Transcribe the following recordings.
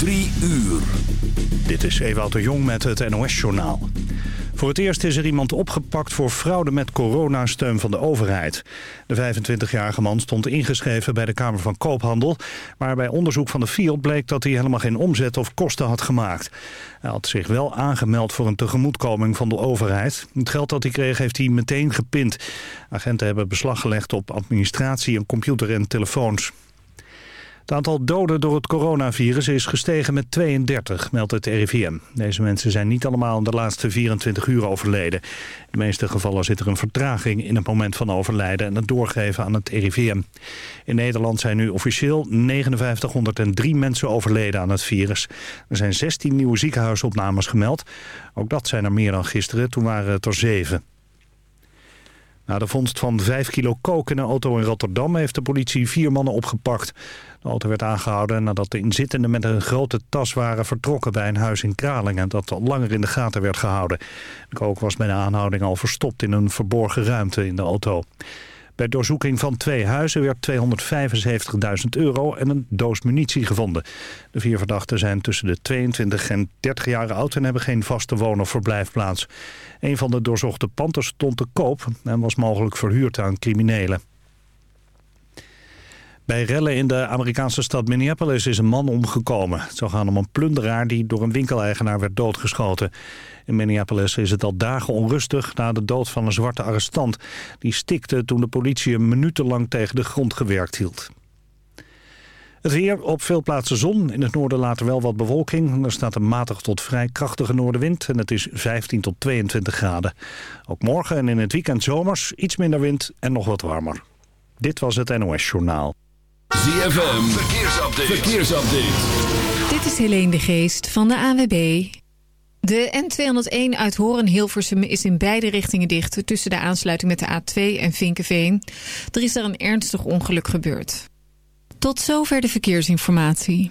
Drie uur. Dit is Ewout de Jong met het NOS-journaal. Voor het eerst is er iemand opgepakt voor fraude met coronasteun van de overheid. De 25-jarige man stond ingeschreven bij de Kamer van Koophandel... maar bij onderzoek van de FIOD bleek dat hij helemaal geen omzet of kosten had gemaakt. Hij had zich wel aangemeld voor een tegemoetkoming van de overheid. Het geld dat hij kreeg heeft hij meteen gepind. Agenten hebben beslag gelegd op administratie, een computer en telefoons. Het aantal doden door het coronavirus is gestegen met 32, meldt het RIVM. Deze mensen zijn niet allemaal in de laatste 24 uur overleden. In de meeste gevallen zit er een vertraging in het moment van overlijden... en het doorgeven aan het RIVM. In Nederland zijn nu officieel 5903 mensen overleden aan het virus. Er zijn 16 nieuwe ziekenhuisopnames gemeld. Ook dat zijn er meer dan gisteren, toen waren het er 7. Na de vondst van 5 kilo kook in een auto in Rotterdam... heeft de politie vier mannen opgepakt. De auto werd aangehouden nadat de inzittenden met een grote tas waren vertrokken bij een huis in Kralingen dat al langer in de gaten werd gehouden. De kook was bij de aanhouding al verstopt in een verborgen ruimte in de auto. Bij doorzoeking van twee huizen werd 275.000 euro en een doos munitie gevonden. De vier verdachten zijn tussen de 22 en 30 jaar oud en hebben geen vaste woon- of verblijfplaats. Een van de doorzochte panden stond te koop en was mogelijk verhuurd aan criminelen. Bij rellen in de Amerikaanse stad Minneapolis is een man omgekomen. Het zou gaan om een plunderaar die door een winkeleigenaar werd doodgeschoten. In Minneapolis is het al dagen onrustig na de dood van een zwarte arrestant. Die stikte toen de politie hem minutenlang tegen de grond gewerkt hield. Het weer, op veel plaatsen zon. In het noorden later wel wat bewolking. Er staat een matig tot vrij krachtige noordenwind en het is 15 tot 22 graden. Ook morgen en in het weekend zomers iets minder wind en nog wat warmer. Dit was het NOS Journaal. ZFM, verkeersupdate. verkeersupdate. Dit is Helene de Geest van de AWB. De N201 uit Horen-Hilversum is in beide richtingen dicht... tussen de aansluiting met de A2 en Vinkenveen. Er is daar een ernstig ongeluk gebeurd. Tot zover de verkeersinformatie.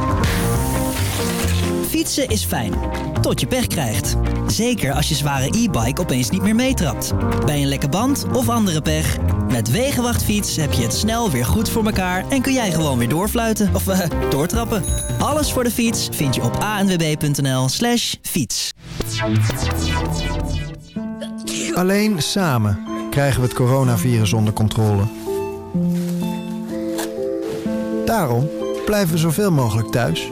Fietsen is fijn, tot je pech krijgt. Zeker als je zware e-bike opeens niet meer meetrapt. Bij een lekke band of andere pech. Met Wegenwachtfiets heb je het snel weer goed voor elkaar... en kun jij gewoon weer doorfluiten of uh, doortrappen. Alles voor de fiets vind je op anwb.nl slash fiets. Alleen samen krijgen we het coronavirus onder controle. Daarom blijven we zoveel mogelijk thuis...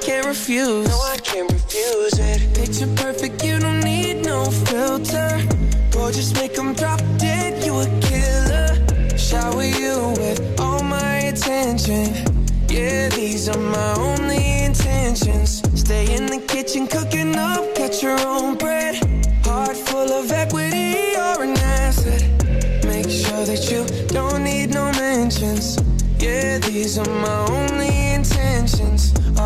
Can't refuse. No, I can't refuse it. Picture perfect, you don't need no filter. Gorgeous, make them drop dead, you a killer. Shower you with all my attention. Yeah, these are my only intentions. Stay in the kitchen, cooking up, got your own bread. Heart full of equity, you're an asset. Make sure that you don't need no mentions. Yeah, these are my only intentions.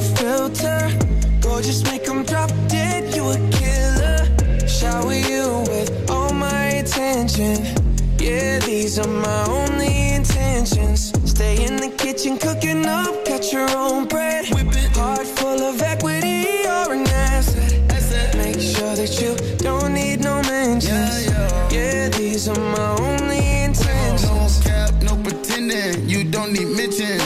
filter. Gorgeous, make them drop dead, you a killer. Shower you with all my attention. Yeah, these are my only intentions. Stay in the kitchen, cooking up, got your own bread. Heart full of equity, you're an asset. Make sure that you don't need no mentions. Yeah, these are my only intentions. No cap, no pretending. You don't need mentions.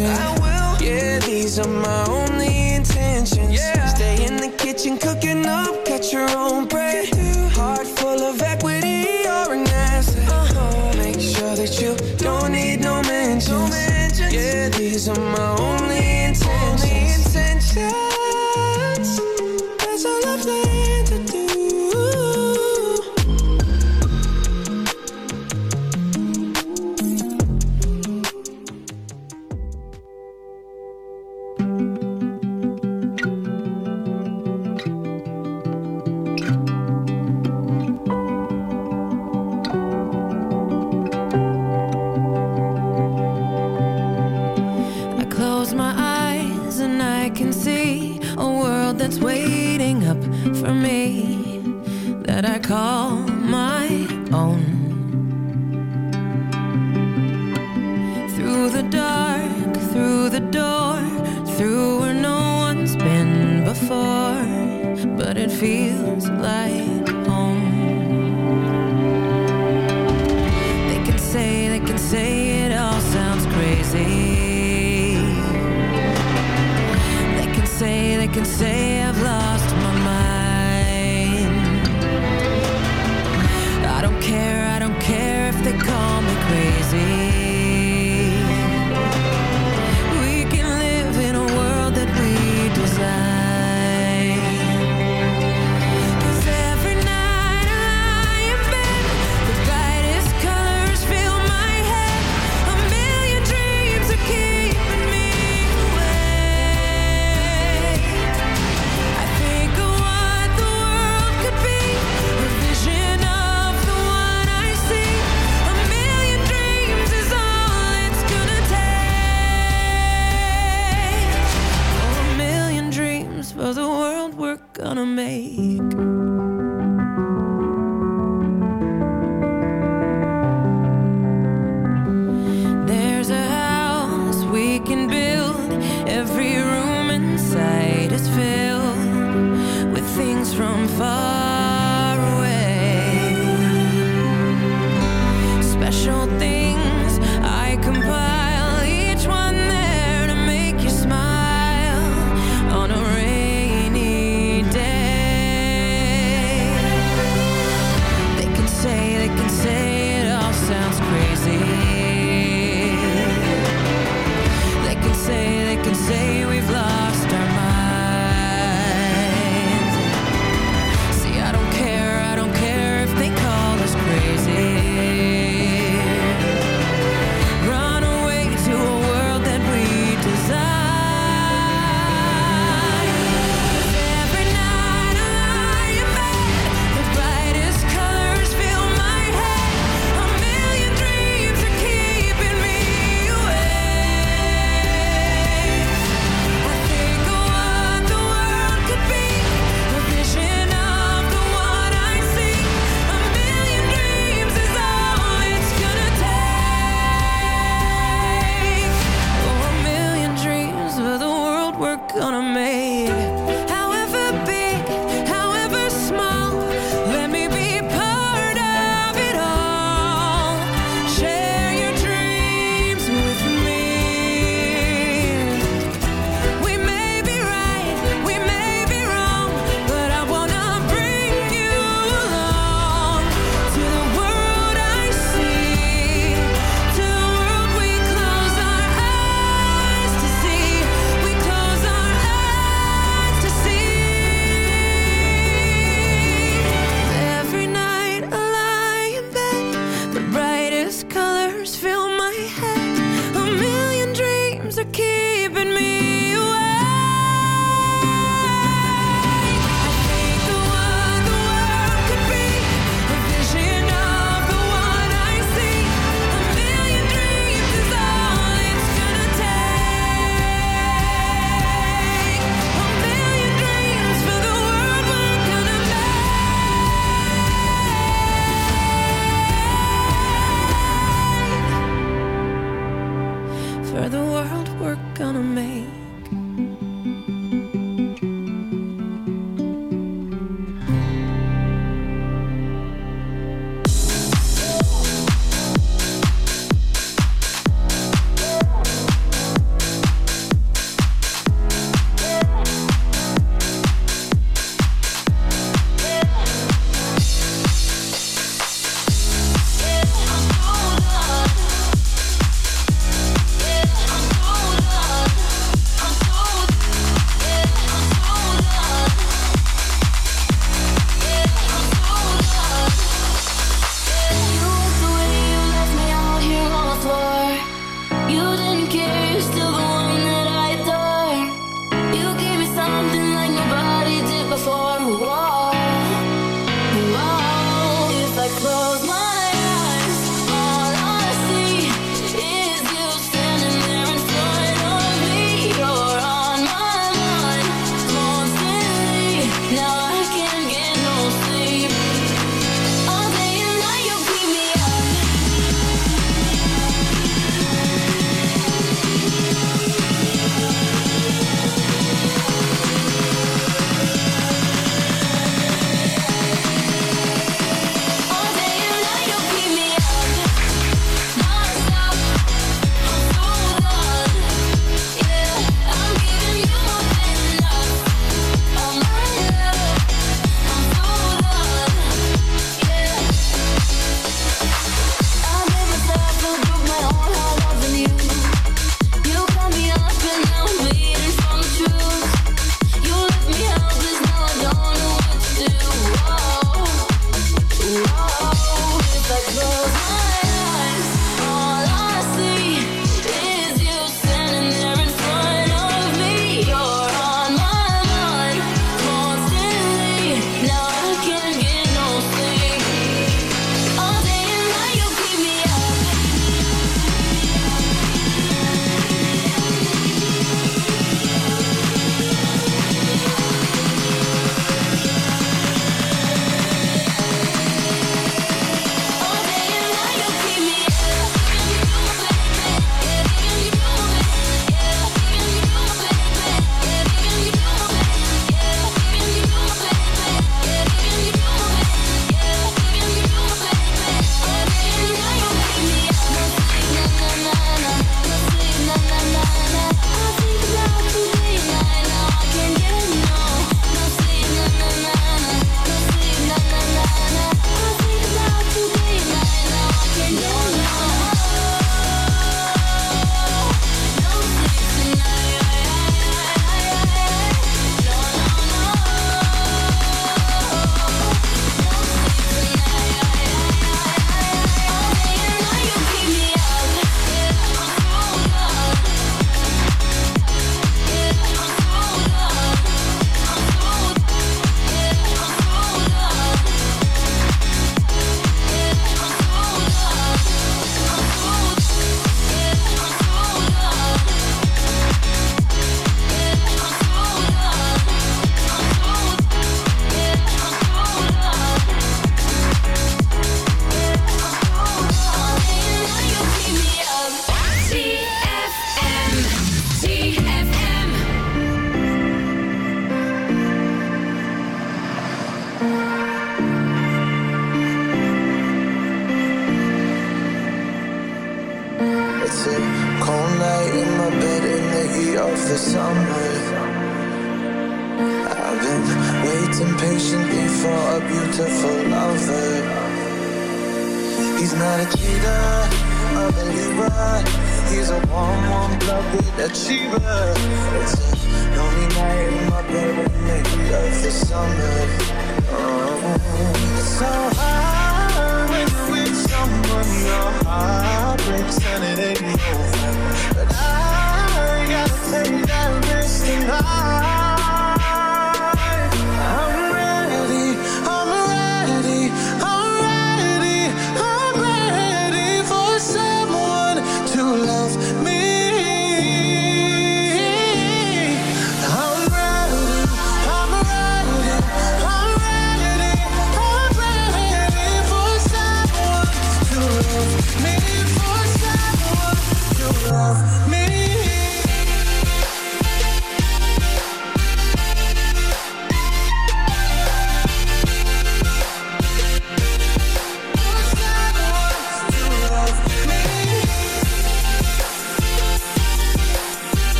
Attention. I will. Yeah, these are my only intentions. Yeah. Stay in the kitchen, cooking up, catch your own bread.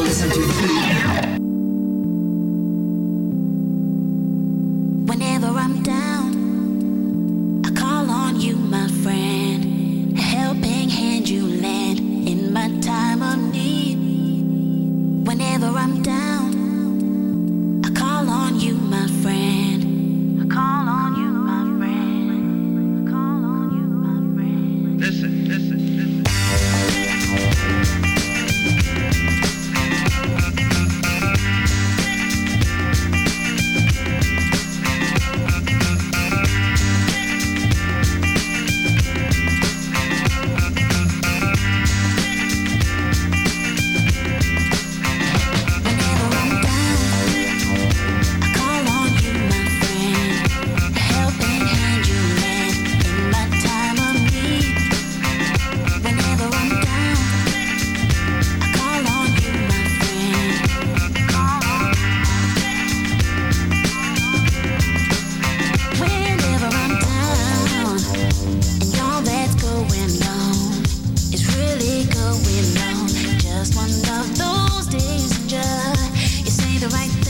listen to the beat. the right thing.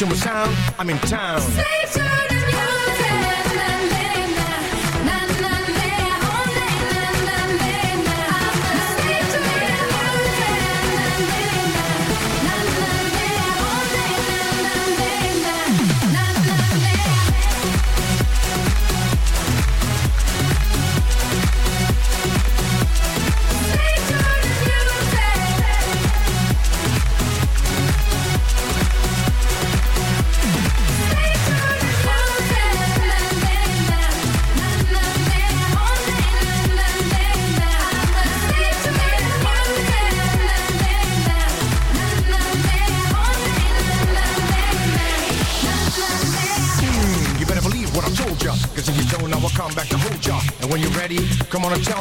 to my sound, I'm in town.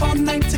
up all night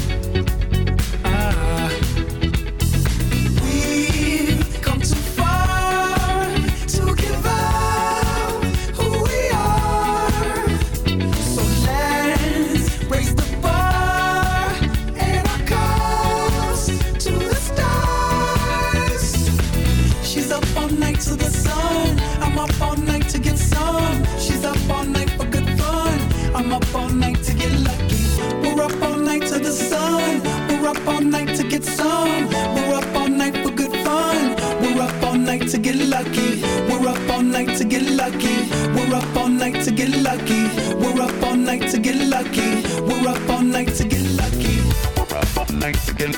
favorite song We're up all night for good fun We're up all night to get lucky We're up all night to get lucky We're up all night to get lucky We're up all night to get lucky We're up all night to get lucky We're up all night to get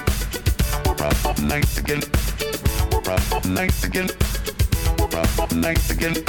We're up all night to get We're up all night to get We're up all night to get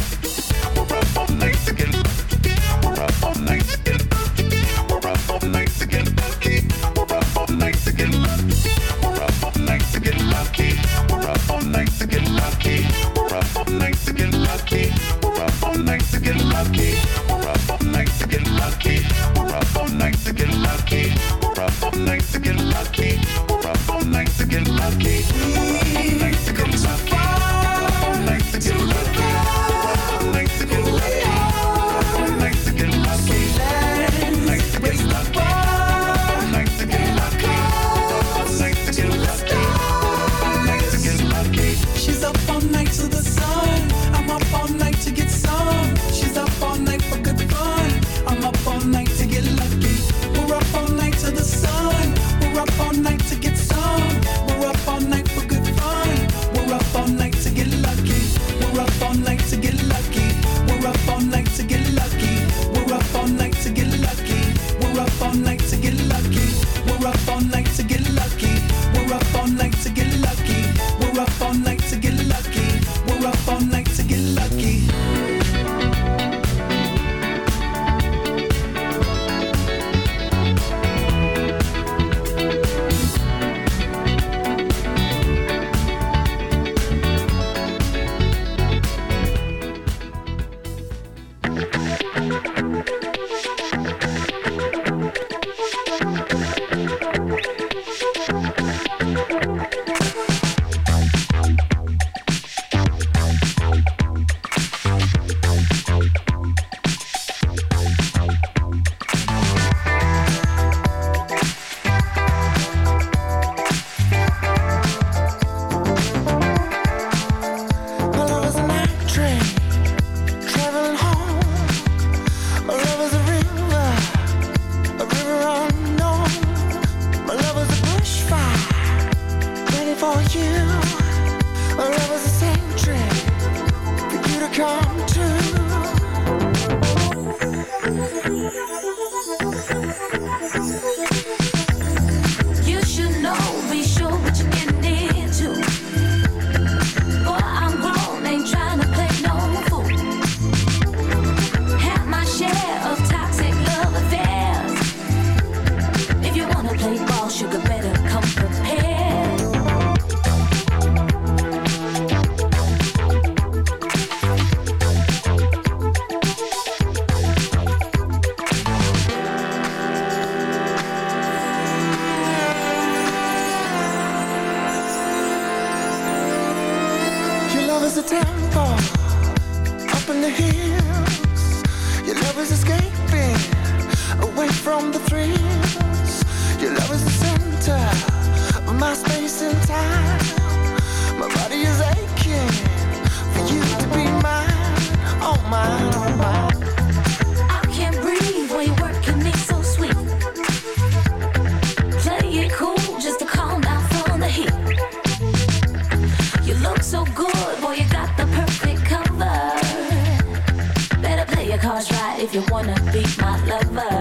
you wanna be my lover.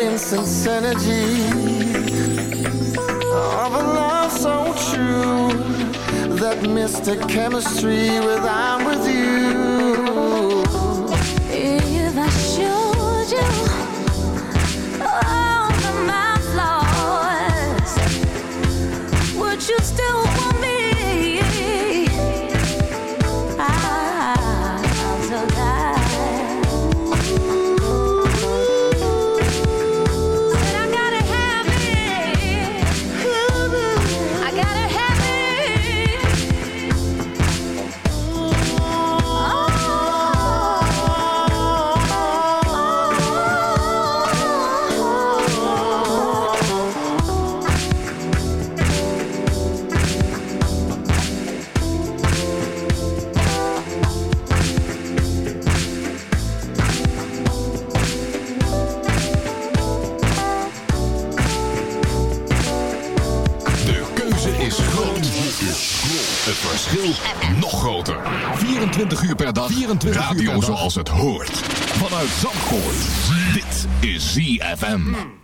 Mm, sense energy of a love so true that mystic chemistry with I'm with you 24 Radio zoals het hoort. Vanuit Zandvoort. Dit is ZFM.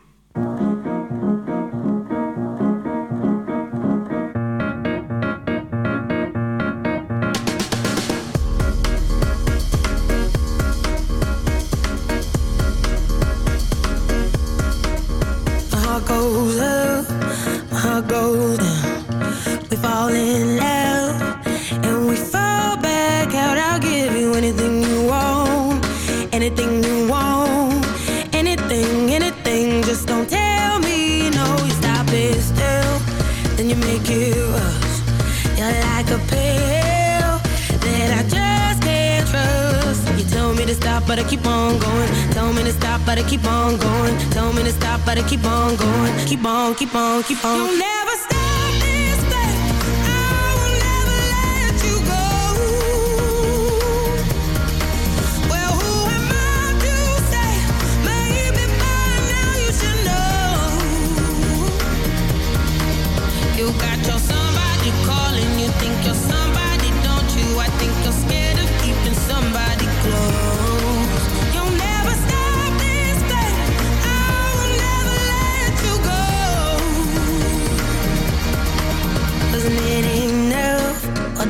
keep on, keep on, keep on.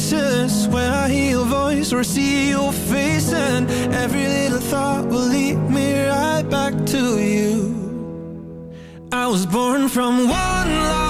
places when I hear your voice or see your face, and every little thought will lead me right back to you. I was born from one love.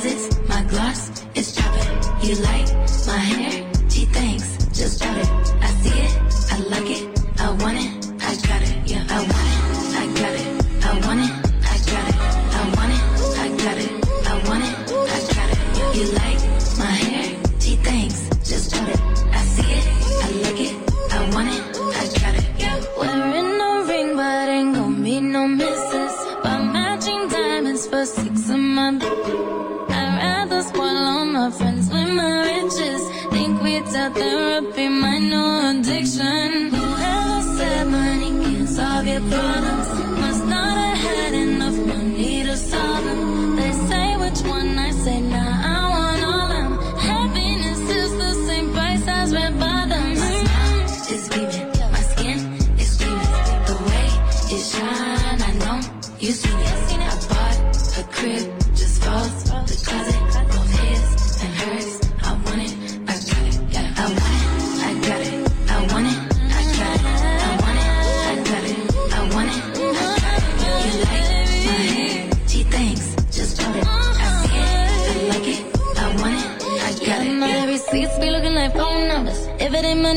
Deposits. My gloss is dropping. You like my hair? Gee, thanks. Just drop it. I see it. I like it. I want it. Addiction. Whoever said money can solve your problems